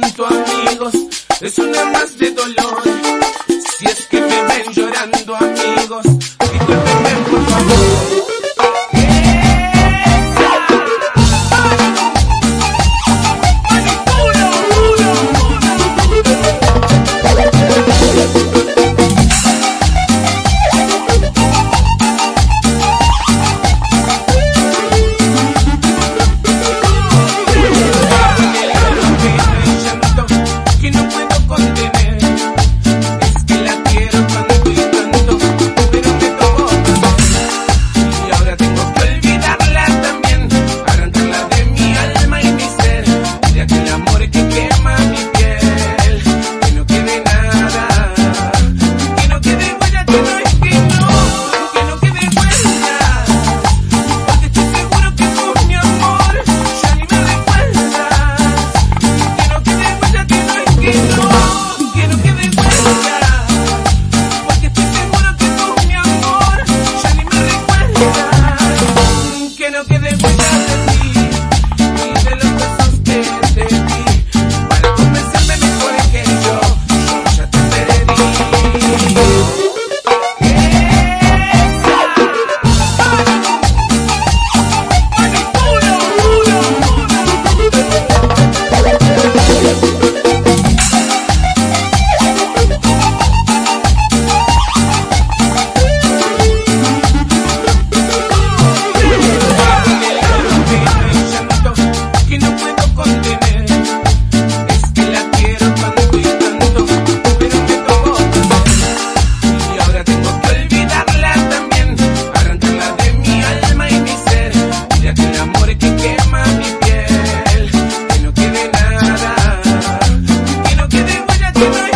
tanto amigos, es una más de dolor. Que quema mi piel, que no quede nada, que no quede, oye, que no.